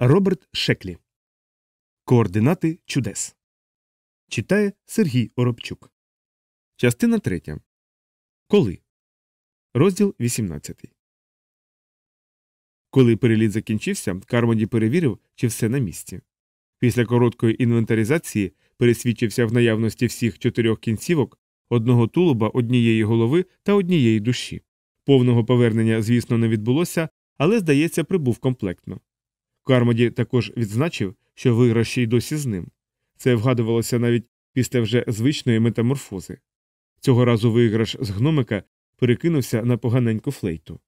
Роберт Шеклі. Координати чудес. Читає Сергій Оробчук. Частина третя. Коли. Розділ 18. Коли переліт закінчився, Кармоді перевірив, чи все на місці. Після короткої інвентаризації пересвідчився в наявності всіх чотирьох кінцівок, одного тулуба, однієї голови та однієї душі. Повного повернення, звісно, не відбулося, але, здається, прибув комплектно. Кармоді також відзначив, що виграш ще й досі з ним. Це вгадувалося навіть після вже звичної метаморфози. Цього разу виграш з гномика перекинувся на поганеньку флейту.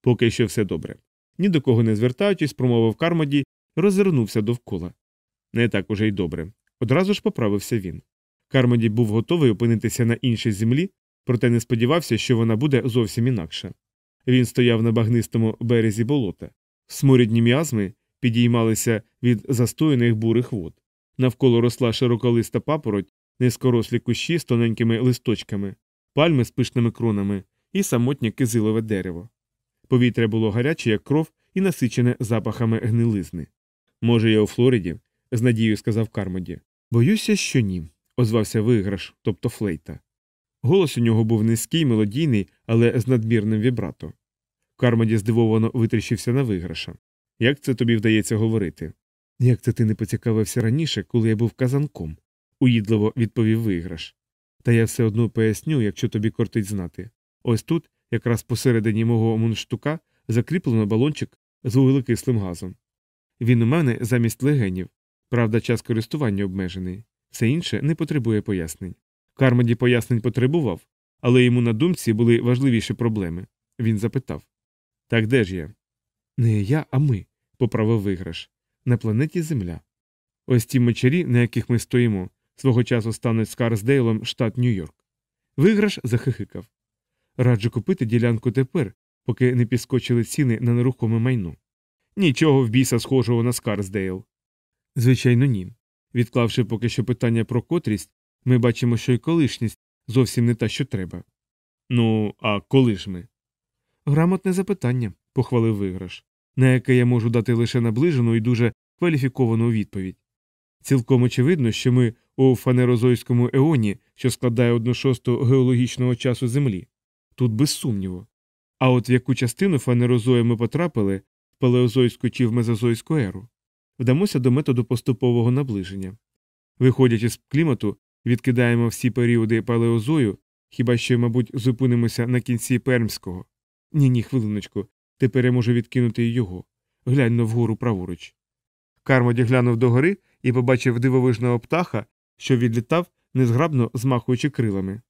Поки що все добре. Ні до кого не звертаючись, промовив Кармоді розвернувся довкола. Не так уже й добре. Одразу ж поправився він. Кармоді був готовий опинитися на іншій землі, проте не сподівався, що вона буде зовсім інакша. Він стояв на багнистому березі болота. Сморідні міазми підіймалися від застояних бурих вод. Навколо росла широколиста папороть, низькорослі кущі з тоненькими листочками, пальми з пишними кронами і самотнє кизилове дерево. Повітря було гаряче, як кров, і насичене запахами гнилизни. Може, я у Флориді? з надією сказав Кармоді. Боюся, що ні, озвався виграш, тобто флейта. Голос у нього був низький, мелодійний, але з надмірним вібрато. Кармоді здивовано витріщився на виграша. Як це тобі вдається говорити? Як це ти не поцікавився раніше, коли я був казанком? уїдливо відповів виграш. Та я все одно поясню, якщо тобі кортить знати. Ось тут, якраз посередині мого мундштука, закріплено балончик з вуглекислим газом. Він у мене замість легенів, правда, час користування обмежений, все інше не потребує пояснень. Кармоді пояснень потребував, але йому на думці були важливіші проблеми. Він запитав Так де ж я? Не я, а ми, поправив виграш. На планеті Земля. Ось ті мечарі, на яких ми стоїмо, свого часу стануть Скарсдейлом, штат Нью-Йорк. Виграш захихикав. Раджу купити ділянку тепер, поки не підскочили ціни на нерухоме майно. Нічого в біса схожого на Скарсдейл. Звичайно, ні. Відклавши поки що питання про котрість, ми бачимо, що й колишність зовсім не та, що треба. Ну, а коли ж ми? Грамотне запитання, похвалив виграш, на яке я можу дати лише наближену і дуже кваліфіковану відповідь. Цілком очевидно, що ми у фанерозойському еоні, що складає одну шосту геологічного часу Землі. Тут без сумніву. А от в яку частину фанерозою ми потрапили в палеозойську чи в мезозойську еру, вдамося до методу поступового наближення. Виходячи з клімату, відкидаємо всі періоди палеозою, хіба що, мабуть, зупинимося на кінці пермського. Ні, ні, хвилиночку, тепер я можу відкинути й його. Глянь на вгору праворуч. Кармоді глянув догори і побачив дивовижного птаха, що відлітав, незграбно змахуючи крилами.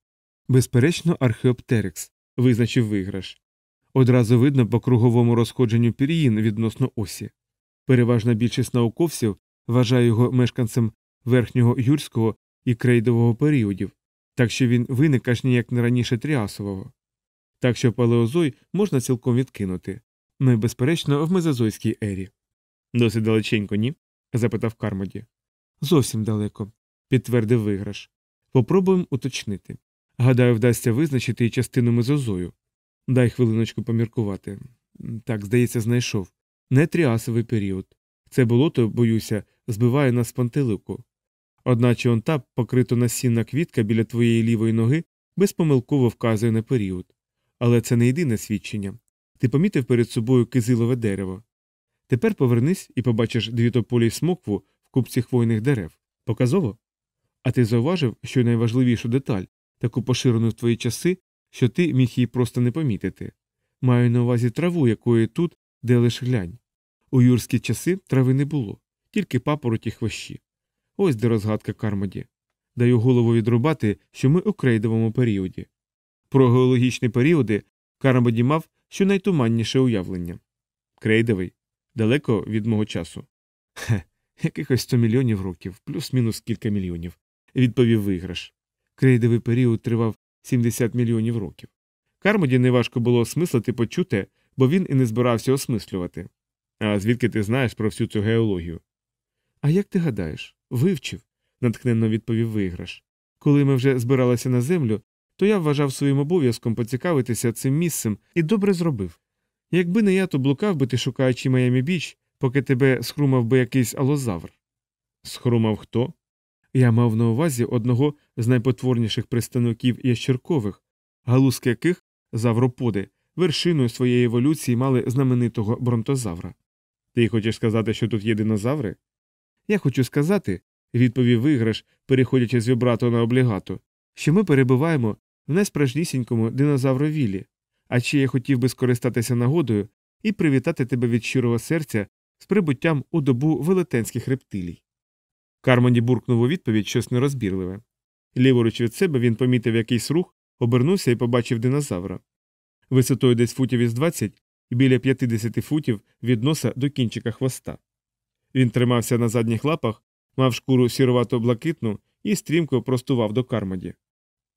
Безперечно, археоптерикс, визначив виграш. Одразу видно по круговому розходженню пір'їн відносно осі. Переважна більшість науковців вважає його мешканцем верхнього юрського і крейдового періодів, так що він виник аж ніяк не раніше тріасового. Так що палеозой можна цілком відкинути. Ми, безперечно, в мезозойській ері. Досить далеченько, ні? запитав Кармоді. Зовсім далеко, підтвердив виграш. Попробуємо уточнити. Гадаю, вдасться визначити і частину мезозою. Дай хвилиночку поміркувати. Так, здається, знайшов. Не тріасовий період. Це болото, боюся, збиває нас пантелику. Одначе он та покрито насінна квітка біля твоєї лівої ноги безпомилково вказує на період. Але це не єдине свідчення. Ти помітив перед собою кизилове дерево. Тепер повернись і побачиш дві тополі смокву в купці хвойних дерев. Показово? А ти зауважив, що найважливішу деталь, таку поширену в твої часи, що ти міг її просто не помітити. Маю на увазі траву, якої тут, де лиш глянь. У юрські часи трави не було, тільки папороті хвощі. Ось де розгадка Кармоді. Даю голову відрубати, що ми у крейдовому періоді. Про геологічні періоди Кармоді мав щонайтуманніше уявлення. Крейдовий далеко від мого часу. Хе, якихось сто мільйонів років, плюс-мінус кілька мільйонів, відповів виграш. Крейдовий період тривав 70 мільйонів років. Кармоді неважко було осмислити почуте, бо він і не збирався осмислювати. А звідки ти знаєш про всю цю геологію? А як ти гадаєш? Вивчив, натхненно відповів виграш. Коли ми вже збиралися на землю, то я вважав своїм обов'язком поцікавитися цим місцем і добре зробив. Якби не я, то блукав би ти, шукаючи Майами Біч, поки тебе схрумав би якийсь алозавр. Схрумав хто? Я мав на увазі одного з найпотворніших представників ящеркових, галузки яких завроподи, вершиною своєї еволюції мали знаменитого бронтозавра. Ти хочеш сказати, що тут є динозаври? Я хочу сказати, відповів виграш, переходячи з вібрато на облігато, що ми перебуваємо в найсправжнісінькому динозавровілі, а ще я хотів би скористатися нагодою і привітати тебе від щирого серця з прибуттям у добу велетенських рептилій. Кармоні буркнув у відповідь щось нерозбірливе. Ліворуч від себе він помітив якийсь рух, обернувся і побачив динозавра. Висотою десь футів із 20 і біля 50 футів від носа до кінчика хвоста. Він тримався на задніх лапах, мав шкуру сірувато блакитну і стрімко простував до Кармоді.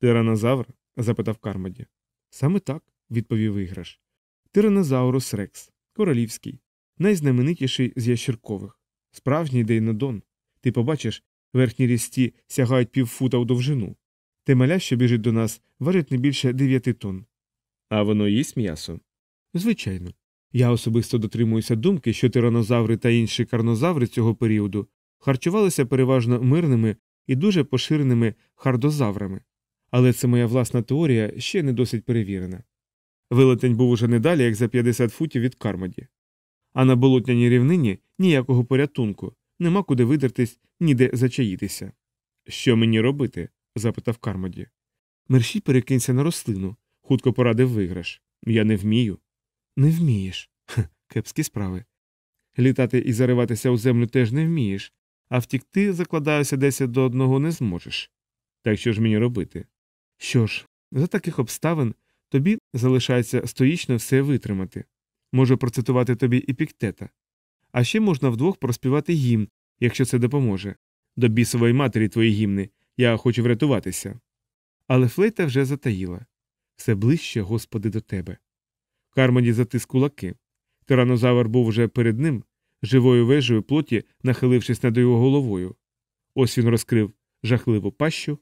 Тиранозавр? запитав Кармоді. Саме так, відповів виграш. Тиранозаурус Рекс, королівський, найзнаменитіший з ящеркових, справжній дейнодон. Ти побачиш, верхні рісті сягають півфута у довжину. Темеля, що біжить до нас, важить не більше дев'яти тонн. А воно їсть м'ясо? Звичайно. Я особисто дотримуюся думки, що тиранозаври та інші карнозаври цього періоду харчувалися переважно мирними і дуже поширеними хардозаврами. Але це моя власна теорія ще не досить перевірена. Велетень був уже не далі, як за 50 футів від Кармоді. А на болотняній рівнині ніякого порятунку, нема куди видертись, ніде зачаїтися. Що мені робити? запитав Кармоді. Мерші перекинься на рослину, хутко порадив виграш. Я не вмію. Не вмієш. Хе, кепські справи. Літати і зариватися у землю теж не вмієш, а втікти, закладаюся, десять до одного не зможеш. Так що ж мені робити? Що ж, за таких обставин тобі залишається стоїчно все витримати. Можу процитувати тобі і піктета. А ще можна вдвох проспівати гімн, якщо це допоможе. До бісової матері твої гімни, я хочу врятуватися. Але флейта вже затаїла все ближче, Господи, до тебе. Кармоді затис кулаки. Тиранозавр був вже перед ним, живою вежею плоті, нахилившись над його головою. Ось він розкрив жахливу пащу